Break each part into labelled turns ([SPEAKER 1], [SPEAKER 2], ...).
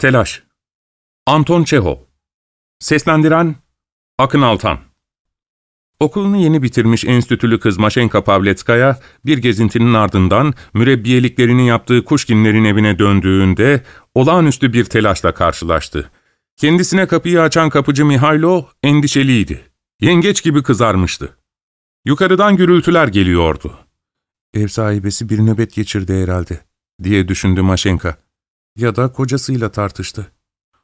[SPEAKER 1] Telaş Anton Çehov Seslendiren Akın Altan Okulunu yeni bitirmiş enstitülü kız Maşenka Pavletskaya, bir gezintinin ardından mürebbiyeliklerini yaptığı Kuşkinlerin evine döndüğünde olağanüstü bir telaşla karşılaştı. Kendisine kapıyı açan kapıcı Mihailo endişeliydi. Yengeç gibi kızarmıştı. Yukarıdan gürültüler geliyordu. Ev sahibesi bir nöbet geçirdi herhalde, diye düşündü Maşenka. Ya da kocasıyla tartıştı.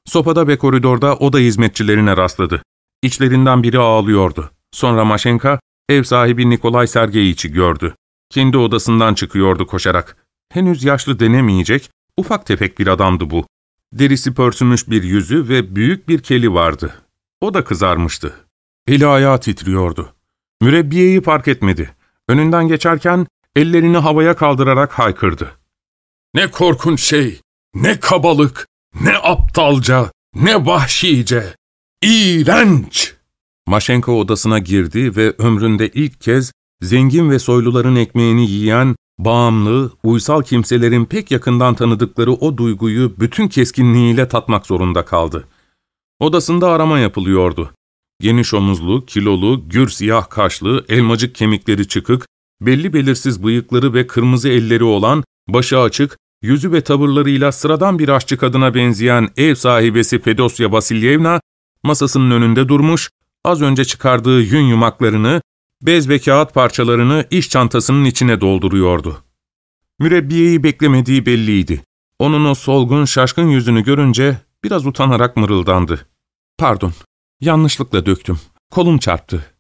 [SPEAKER 1] Sopada ve koridorda oda hizmetçilerine rastladı. İçlerinden biri ağlıyordu. Sonra Maşenka, ev sahibi Nikolay Sergeyiç'i gördü. Kendi odasından çıkıyordu koşarak. Henüz yaşlı denemeyecek, ufak tefek bir adamdı bu. Derisi pörsümüş bir yüzü ve büyük bir keli vardı. O da kızarmıştı. Eli ayağı titriyordu. Mürebbiyeyi fark etmedi. Önünden geçerken ellerini havaya kaldırarak haykırdı. ''Ne korkunç şey, ne kabalık, ne aptalca, ne vahşice, iğrenç!'' Maşenka odasına girdi ve ömründe ilk kez zengin ve soyluların ekmeğini yiyen, bağımlı, uysal kimselerin pek yakından tanıdıkları o duyguyu bütün keskinliğiyle tatmak zorunda kaldı. Odasında arama yapılıyordu. Geniş omuzlu, kilolu, gür siyah kaşlı, elmacık kemikleri çıkık, belli belirsiz bıyıkları ve kırmızı elleri olan, başı açık, yüzü ve tavırlarıyla sıradan bir aşçı kadına benzeyen ev sahibesi Fedosya Vasilyevna, masasının önünde durmuş, az önce çıkardığı yün yumaklarını, bez ve kağıt parçalarını iş çantasının içine dolduruyordu. Mürebbiyeyi beklemediği belliydi. Onun o solgun, şaşkın yüzünü görünce biraz utanarak mırıldandı. ''Pardon, yanlışlıkla döktüm. Kolum çarptı.''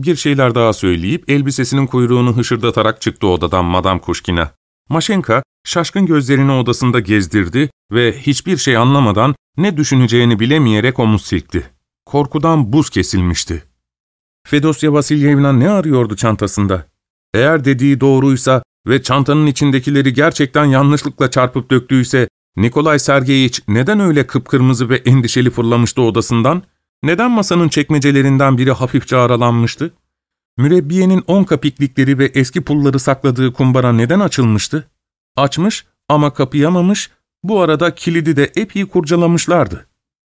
[SPEAKER 1] Bir şeyler daha söyleyip elbisesinin kuyruğunu hışırdatarak çıktı odadan Madame Kuşkina. Maşenka, şaşkın gözlerini odasında gezdirdi ve hiçbir şey anlamadan ne düşüneceğini bilemeyerek omuz silkti. Korkudan buz kesilmişti. Fedosya Vasilyevna ne arıyordu çantasında? Eğer dediği doğruysa ve çantanın içindekileri gerçekten yanlışlıkla çarpıp döktüyse, Nikolay Sergeyiç neden öyle kıpkırmızı ve endişeli fırlamıştı odasından? Neden masanın çekmecelerinden biri hafifçe aralanmıştı? Mürebbiyenin on kapiklikleri ve eski pulları sakladığı kumbara neden açılmıştı? Açmış ama kapayamamış, bu arada kilidi de epey kurcalamışlardı.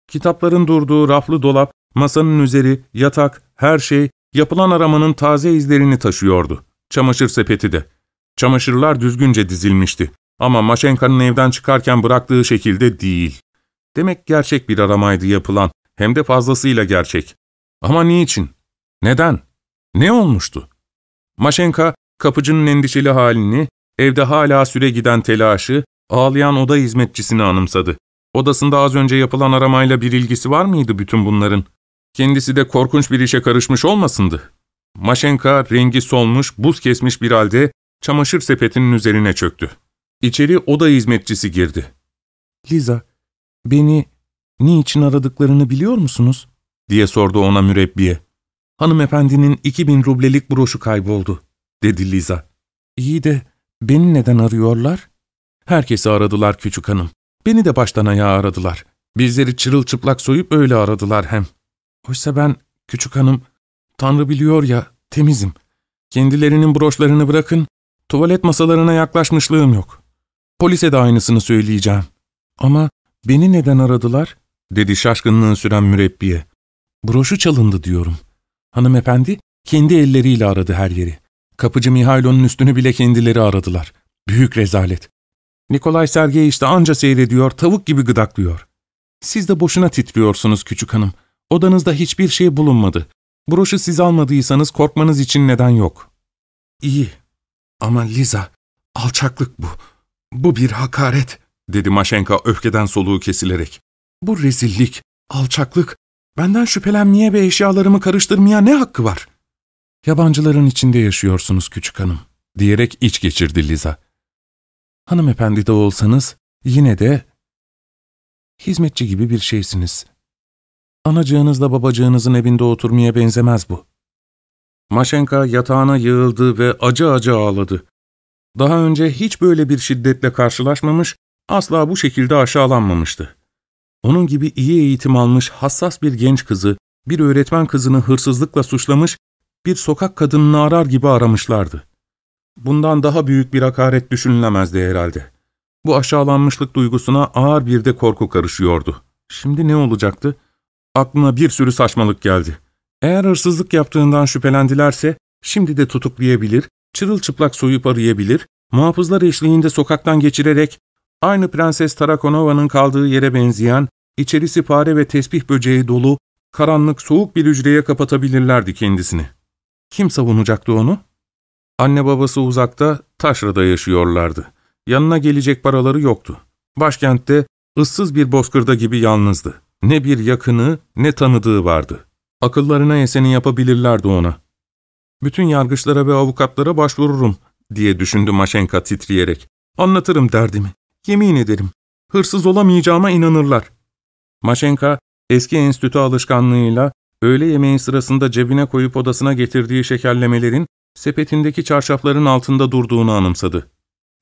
[SPEAKER 1] Kitapların durduğu raflı dolap, masanın üzeri, yatak, her şey yapılan aramanın taze izlerini taşıyordu. Çamaşır sepeti de. Çamaşırlar düzgünce dizilmişti. Ama Maşenka'nın evden çıkarken bıraktığı şekilde değil. Demek gerçek bir aramaydı yapılan, hem de fazlasıyla gerçek. Ama niçin? Neden? Ne olmuştu? Maşenka, kapıcının endişeli halini, evde hala süre giden telaşı, ağlayan oda hizmetçisini anımsadı. Odasında az önce yapılan aramayla bir ilgisi var mıydı bütün bunların? Kendisi de korkunç bir işe karışmış olmasındı? Maşenka rengi solmuş, buz kesmiş bir halde çamaşır sepetinin üzerine çöktü. İçeri oda hizmetçisi girdi. ''Liza, beni niçin aradıklarını biliyor musunuz?'' diye sordu ona mürebbiye. ''Hanımefendinin 2000 rublelik broşu kayboldu.'' dedi Liza. ''İyi de beni neden arıyorlar?'' ''Herkesi aradılar küçük hanım. Beni de baştan ayağa aradılar. Bizleri çırılçıplak soyup öyle aradılar hem. Oysa ben, küçük hanım, Tanrı biliyor ya, temizim. Kendilerinin broşlarını bırakın, tuvalet masalarına yaklaşmışlığım yok. Polise de aynısını söyleyeceğim. Ama beni neden aradılar? dedi şaşkınlığın süren mürebbiye. Broşu çalındı diyorum. Hanımefendi kendi elleriyle aradı her yeri. Kapıcı Mihailo'nun üstünü bile kendileri aradılar. Büyük rezalet. Nikolay Sergey işte anca seyrediyor, tavuk gibi gıdaklıyor. Siz de boşuna titriyorsunuz küçük hanım. Odanızda hiçbir şey bulunmadı. Broşu siz almadıysanız korkmanız için neden yok. İyi ama Liza, alçaklık bu. Bu bir hakaret, dedi Maşenka öfkeden soluğu kesilerek. Bu rezillik, alçaklık, benden şüphelenmeye ve eşyalarımı karıştırmaya ne hakkı var? Yabancıların içinde yaşıyorsunuz küçük hanım, diyerek iç geçirdi Liza. Hanımefendi de olsanız yine de hizmetçi gibi bir şeysiniz. Anacığınızla babacığınızın evinde oturmaya benzemez bu. Maşenka yatağına yığıldı ve acı acı ağladı. Daha önce hiç böyle bir şiddetle karşılaşmamış, asla bu şekilde aşağılanmamıştı. Onun gibi iyi eğitim almış hassas bir genç kızı, bir öğretmen kızını hırsızlıkla suçlamış, bir sokak kadınını arar gibi aramışlardı. Bundan daha büyük bir hakaret düşünülemezdi herhalde. Bu aşağılanmışlık duygusuna ağır bir de korku karışıyordu. Şimdi ne olacaktı? Aklına bir sürü saçmalık geldi. Eğer hırsızlık yaptığından şüphelendilerse, şimdi de tutuklayabilir, çırılçıplak soyup arayabilir, muhafızlar eşliğinde sokaktan geçirerek, aynı Prenses Tarakonova'nın kaldığı yere benzeyen, içerisi fare ve tesbih böceği dolu, karanlık soğuk bir hücreye kapatabilirlerdi kendisini. Kim savunacaktı onu? Anne babası uzakta, taşrada yaşıyorlardı. Yanına gelecek paraları yoktu. Başkentte ıssız bir bozkırda gibi yalnızdı. Ne bir yakını ne tanıdığı vardı. Akıllarına eseni yapabilirlerdi ona. Bütün yargıçlara ve avukatlara başvururum diye düşündü Maşenka titreyerek. Anlatırım derdimi. Yemin ederim. Hırsız olamayacağıma inanırlar. Maşenka eski enstitü alışkanlığıyla öğle yemeği sırasında cebine koyup odasına getirdiği şekerlemelerin sepetindeki çarşafların altında durduğunu anımsadı.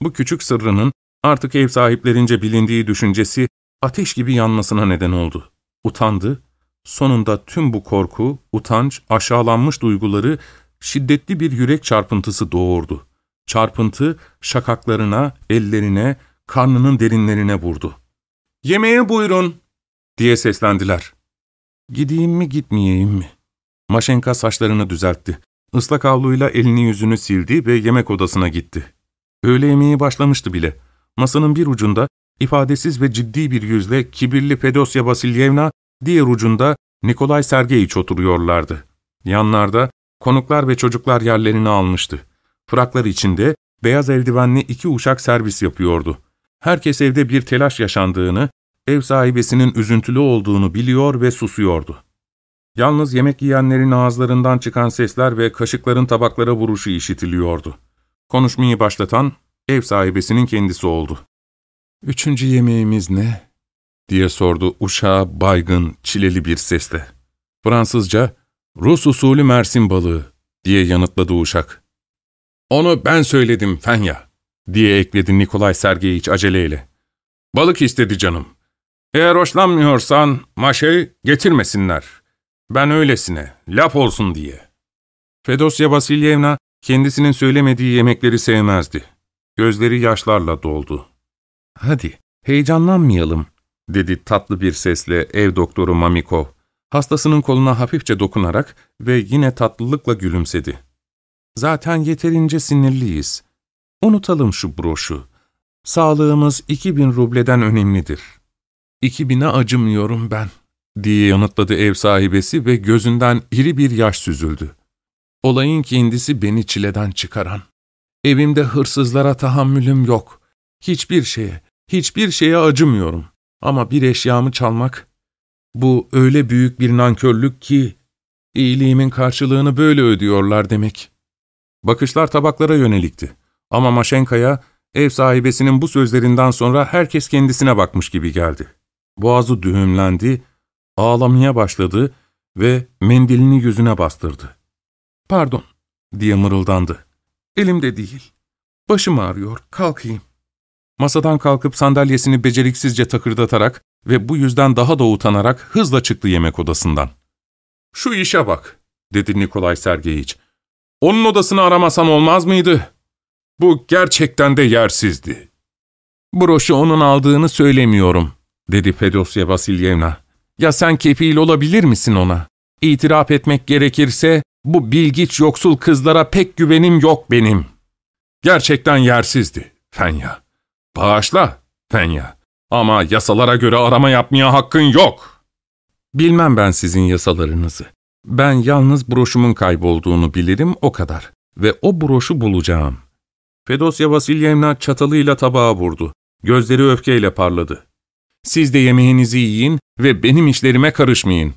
[SPEAKER 1] Bu küçük sırrının artık ev sahiplerince bilindiği düşüncesi ateş gibi yanmasına neden oldu. Utandı, sonunda tüm bu korku, utanç, aşağılanmış duyguları şiddetli bir yürek çarpıntısı doğurdu. Çarpıntı şakaklarına, ellerine, karnının derinlerine vurdu. ''Yemeğe buyurun!'' diye seslendiler. ''Gideyim mi gitmeyeyim mi?'' Maşenka saçlarını düzeltti. Islak havluyla elini yüzünü sildi ve yemek odasına gitti. Öğle yemeği başlamıştı bile. Masanın bir ucunda ifadesiz ve ciddi bir yüzle kibirli Fedosya Vasilyevna, diğer ucunda Nikolay Sergeyiç oturuyorlardı. Yanlarda konuklar ve çocuklar yerlerini almıştı. Fıraklar içinde beyaz eldivenli iki uşak servis yapıyordu. Herkes evde bir telaş yaşandığını, ev sahibesinin üzüntülü olduğunu biliyor ve susuyordu. Yalnız yemek yiyenlerin ağızlarından çıkan sesler ve kaşıkların tabaklara vuruşu işitiliyordu. Konuşmayı başlatan ev sahibesinin kendisi oldu. ''Üçüncü yemeğimiz ne?'' diye sordu uşağa baygın, çileli bir sesle. Fransızca, ''Rus usulü mersin balığı'' diye yanıtladı uşak. ''Onu ben söyledim Fenya'' diye ekledi Nikolay Sergeyiç aceleyle. ''Balık istedi canım. Eğer hoşlanmıyorsan maşe getirmesinler. Ben öylesine, laf olsun diye.'' Fedosya Vasilyevna kendisinin söylemediği yemekleri sevmezdi. Gözleri yaşlarla doldu. ''Hadi, heyecanlanmayalım.'' dedi tatlı bir sesle ev doktoru Mamiko. Hastasının koluna hafifçe dokunarak ve yine tatlılıkla gülümsedi. ''Zaten yeterince sinirliyiz. Unutalım şu broşu. Sağlığımız iki bin rubleden önemlidir. İki bine acımıyorum ben.'' diye yanıtladı ev sahibesi ve gözünden iri bir yaş süzüldü. Olayın kendisi beni çileden çıkaran. Evimde hırsızlara tahammülüm yok. Hiçbir şeye, hiçbir şeye acımıyorum. Ama bir eşyamı çalmak, bu öyle büyük bir nankörlük ki, iyiliğimin karşılığını böyle ödüyorlar demek. Bakışlar tabaklara yönelikti. Ama Maşenka'ya, ev sahibesinin bu sözlerinden sonra herkes kendisine bakmış gibi geldi. Boğazı düğümlendi, ağlamaya başladı ve mendilini yüzüne bastırdı. ''Pardon'' diye mırıldandı. ''Elimde değil. Başım ağrıyor, kalkayım.'' Masadan kalkıp sandalyesini beceriksizce takırdatarak ve bu yüzden daha da utanarak hızla çıktı yemek odasından. ''Şu işe bak'' dedi Nikolay Sergeyiç. ''Onun odasını aramasam olmaz mıydı? Bu gerçekten de yersizdi.'' ''Broşu onun aldığını söylemiyorum.'' Dedi Fedosya Vasilyevna. ''Ya sen kefil olabilir misin ona? İtiraf etmek gerekirse bu bilgiç yoksul kızlara pek güvenim yok benim. Gerçekten yersizdi, Fenya. Bağışla, Fenya. Ama yasalara göre arama yapmaya hakkın yok. Bilmem ben sizin yasalarınızı. Ben yalnız broşumun kaybolduğunu bilirim, o kadar. Ve o broşu bulacağım. Fedosya Vasilyevna çatalıyla tabağa vurdu. Gözleri öfkeyle parladı. Siz de yemeğinizi yiyin ve benim işlerime karışmayın.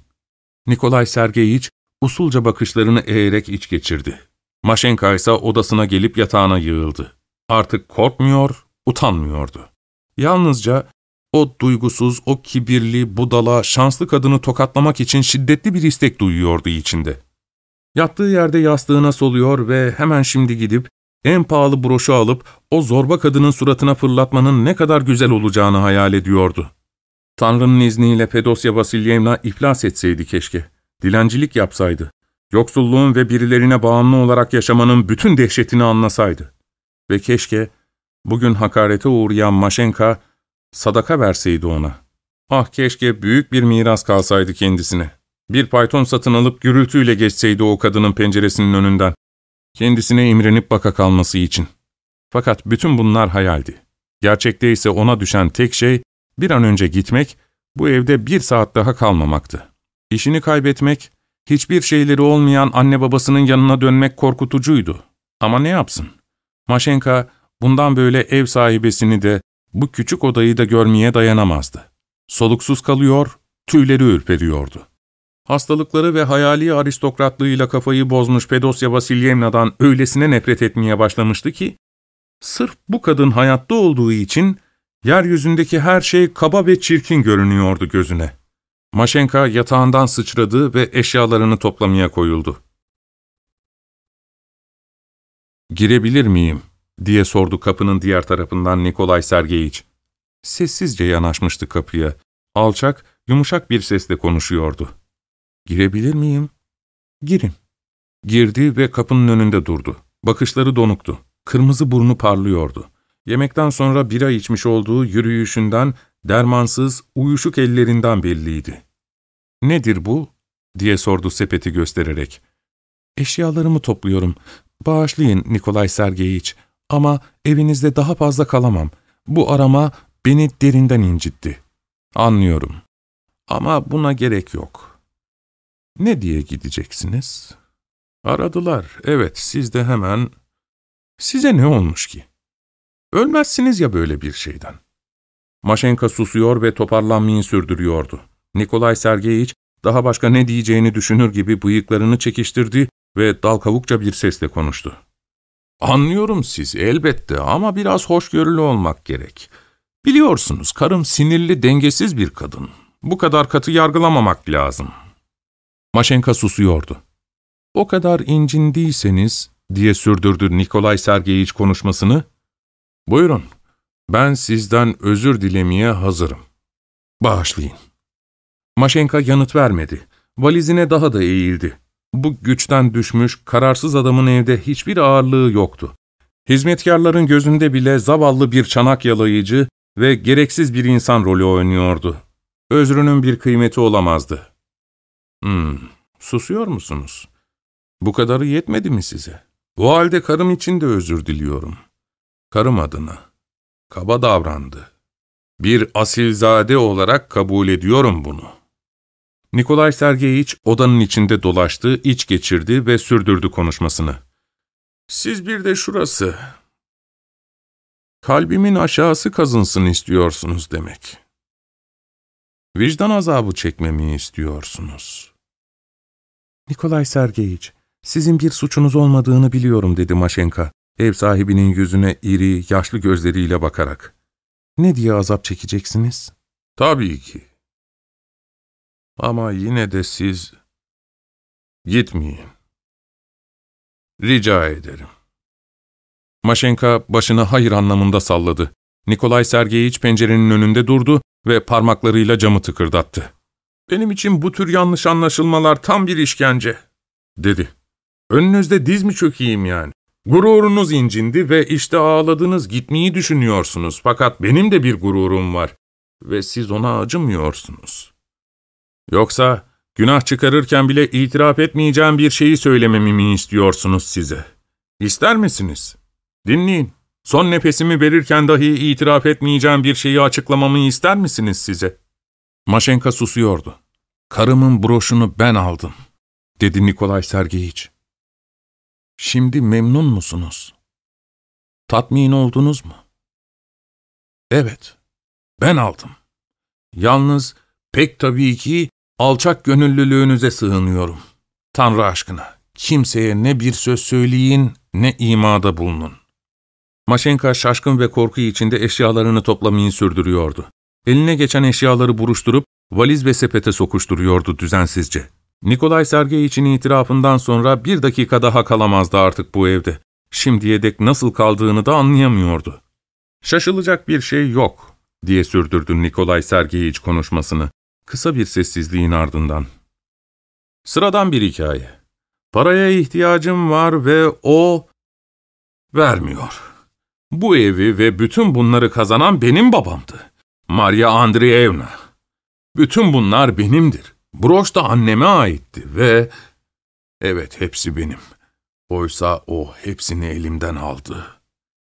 [SPEAKER 1] Nikolay Sergeyiç usulca bakışlarını eğerek iç geçirdi. Maşenka ise odasına gelip yatağına yığıldı. Artık korkmuyor, utanmıyordu. Yalnızca o duygusuz, o kibirli, budala, şanslı kadını tokatlamak için şiddetli bir istek duyuyordu içinde. Yattığı yerde yastığına soluyor ve hemen şimdi gidip en pahalı broşu alıp o zorba kadının suratına fırlatmanın ne kadar güzel olacağını hayal ediyordu. Tanrı'nın izniyle Fedosya Vasilyevna iflas etseydi keşke. Dilencilik yapsaydı. Yoksulluğun ve birilerine bağımlı olarak yaşamanın bütün dehşetini anlasaydı. Ve keşke Bugün hakarete uğrayan Maşenka, sadaka verseydi ona. Ah keşke büyük bir miras kalsaydı kendisine. Bir payton satın alıp gürültüyle geçseydi o kadının penceresinin önünden. Kendisine imrenip baka kalması için. Fakat bütün bunlar hayaldi. Gerçekte ise ona düşen tek şey, bir an önce gitmek, bu evde bir saat daha kalmamaktı. İşini kaybetmek, hiçbir şeyleri olmayan anne babasının yanına dönmek korkutucuydu. Ama ne yapsın? Maşenka, bundan böyle ev sahibesini de, bu küçük odayı da görmeye dayanamazdı. Soluksuz kalıyor, tüyleri ürperiyordu. Hastalıkları ve hayali aristokratlığıyla kafayı bozmuş Pedosya Vasilyevna'dan öylesine nefret etmeye başlamıştı ki, sırf bu kadın hayatta olduğu için yeryüzündeki her şey kaba ve çirkin görünüyordu gözüne. Maşenka yatağından sıçradı ve eşyalarını toplamaya koyuldu. ''Girebilir miyim?'' diye sordu kapının diğer tarafından Nikolay Sergeyiç. Sessizce yanaşmıştı kapıya. Alçak, yumuşak bir sesle konuşuyordu. ''Girebilir miyim?'' ''Girin.'' Girdi ve kapının önünde durdu. Bakışları donuktu. Kırmızı burnu parlıyordu. Yemekten sonra bira içmiş olduğu yürüyüşünden, dermansız, uyuşuk ellerinden belliydi. ''Nedir bu?'' diye sordu sepeti göstererek. ''Eşyalarımı topluyorum. Bağışlayın Nikolay Sergeyiç ama evinizde daha fazla kalamam. Bu arama beni derinden incitti. Anlıyorum. Ama buna gerek yok. Ne diye gideceksiniz? Aradılar. Evet, siz de hemen... Size ne olmuş ki? Ölmezsiniz ya böyle bir şeyden. Maşenka susuyor ve toparlanmayı sürdürüyordu. Nikolay Sergeyiç daha başka ne diyeceğini düşünür gibi bıyıklarını çekiştirdi ve dal kavukça bir sesle konuştu. Anlıyorum sizi elbette ama biraz hoşgörülü olmak gerek. Biliyorsunuz karım sinirli, dengesiz bir kadın. Bu kadar katı yargılamamak lazım. Maşenka susuyordu. O kadar incindiyseniz, diye sürdürdü Nikolay Sergeyiç konuşmasını. Buyurun, ben sizden özür dilemeye hazırım. Bağışlayın. Maşenka yanıt vermedi. Valizine daha da eğildi. Bu güçten düşmüş, kararsız adamın evde hiçbir ağırlığı yoktu. Hizmetkarların gözünde bile zavallı bir çanak yalayıcı ve gereksiz bir insan rolü oynuyordu. Özrünün bir kıymeti olamazdı. Hmm, susuyor musunuz? Bu kadarı yetmedi mi size? O halde karım için de özür diliyorum. Karım adına. Kaba davrandı. Bir asilzade olarak kabul ediyorum bunu.'' Nikolay Sergeyiç odanın içinde dolaştı, iç geçirdi ve sürdürdü konuşmasını. ''Siz bir de şurası. Kalbimin aşağısı kazınsın istiyorsunuz demek. Vicdan azabı çekmemi istiyorsunuz.'' Nikolay Sergeyiç, sizin bir suçunuz olmadığını biliyorum dedi Maşenka, ev sahibinin yüzüne iri, yaşlı gözleriyle bakarak. Ne diye azap çekeceksiniz? Tabii ki. Ama yine de siz gitmeyin. Rica ederim. Maşenka başını hayır anlamında salladı. Nikolay Sergeyiç pencerenin önünde durdu ve parmaklarıyla camı tıkırdattı. ''Benim için bu tür yanlış anlaşılmalar tam bir işkence.'' dedi. ''Önünüzde diz mi çökeyim yani? Gururunuz incindi ve işte ağladınız gitmeyi düşünüyorsunuz. Fakat benim de bir gururum var ve siz ona acımıyorsunuz.'' Yoksa günah çıkarırken bile itiraf etmeyeceğim bir şeyi söylememi mi istiyorsunuz size? İster misiniz? Dinleyin. Son nefesimi verirken dahi itiraf etmeyeceğim bir şeyi açıklamamı ister misiniz size? Maşenka susuyordu. Karımın broşunu ben aldım, dedi Nikolay Sergeyiç. Şimdi memnun musunuz? Tatmin oldunuz mu? Evet, ben aldım. Yalnız pek tabii ki Alçak gönüllülüğünüze sığınıyorum. Tanrı aşkına, kimseye ne bir söz söyleyin, ne imada bulunun. Maşenka şaşkın ve korku içinde eşyalarını toplamayı sürdürüyordu. Eline geçen eşyaları buruşturup valiz ve sepete sokuşturuyordu düzensizce. Nikolay Sergey için itirafından sonra bir dakika daha kalamazdı artık bu evde. Şimdiye dek nasıl kaldığını da anlayamıyordu. Şaşılacak bir şey yok, diye sürdürdü Nikolay Sergeyiç konuşmasını. Kısa bir sessizliğin ardından. Sıradan bir hikaye. Paraya ihtiyacım var ve o vermiyor. Bu evi ve bütün bunları kazanan benim babamdı. Maria Andreevna. Bütün bunlar benimdir. Broş da anneme aitti ve... Evet, hepsi benim. Oysa o hepsini elimden aldı.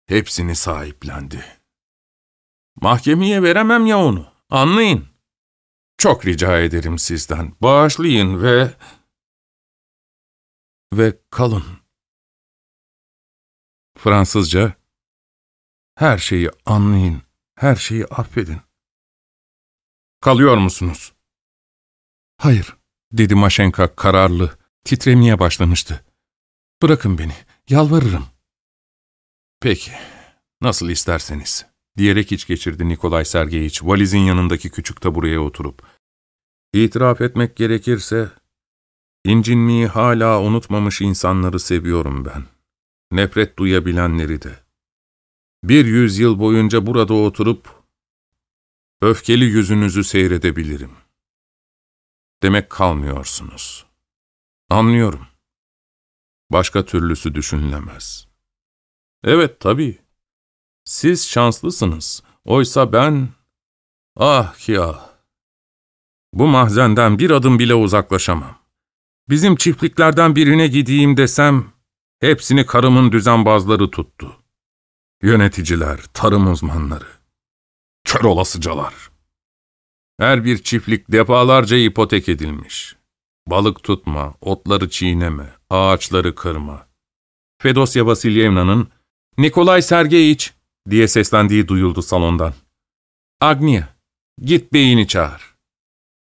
[SPEAKER 1] Hepsini sahiplendi. Mahkemeye veremem ya onu. Anlayın. Çok rica ederim sizden. Bağışlayın ve... Ve kalın. Fransızca, her şeyi anlayın, her şeyi affedin. Kalıyor musunuz? Hayır, dedi Maşenka kararlı, titremeye başlamıştı. Bırakın beni, yalvarırım. Peki, nasıl isterseniz, diyerek iç geçirdi Nikolay Sergeyiç, valizin yanındaki küçük tabureye oturup. İtiraf etmek gerekirse, incinmeyi hala unutmamış insanları seviyorum ben. Nefret duyabilenleri de. Bir yüzyıl boyunca burada oturup, öfkeli yüzünüzü seyredebilirim. Demek kalmıyorsunuz. Anlıyorum. Başka türlüsü düşünülemez. Evet, tabii. Siz şanslısınız. Oysa ben... Ah ki ah! Bu mahzenden bir adım bile uzaklaşamam. Bizim çiftliklerden birine gideyim desem, hepsini karımın düzenbazları tuttu. Yöneticiler, tarım uzmanları. Kör olasıcalar. Her bir çiftlik defalarca ipotek edilmiş. Balık tutma, otları çiğneme, ağaçları kırma. Fedosya Vasilyevna'nın ''Nikolay Sergeyiç'' diye seslendiği duyuldu salondan. ''Agnia, git beyini çağır.''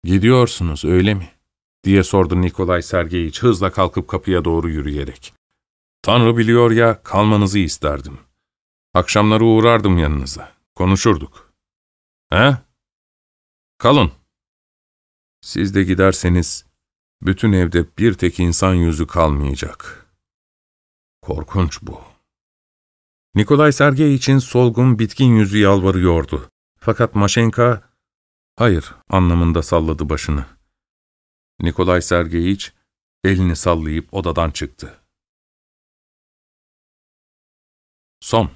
[SPEAKER 1] ''Gidiyorsunuz öyle mi?'' diye sordu Nikolay Sergeyiç hızla kalkıp kapıya doğru yürüyerek. ''Tanrı biliyor ya, kalmanızı isterdim. Akşamları uğrardım yanınıza, konuşurduk.'' ''He? Kalın.'' ''Siz de giderseniz, bütün evde bir tek insan yüzü kalmayacak. Korkunç bu.'' Nikolay Sergeyiç'in solgun, bitkin yüzü yalvarıyordu. Fakat Maşenka, hayır anlamında salladı başını. Nikolay Sergeyiç, elini sallayıp odadan çıktı. Son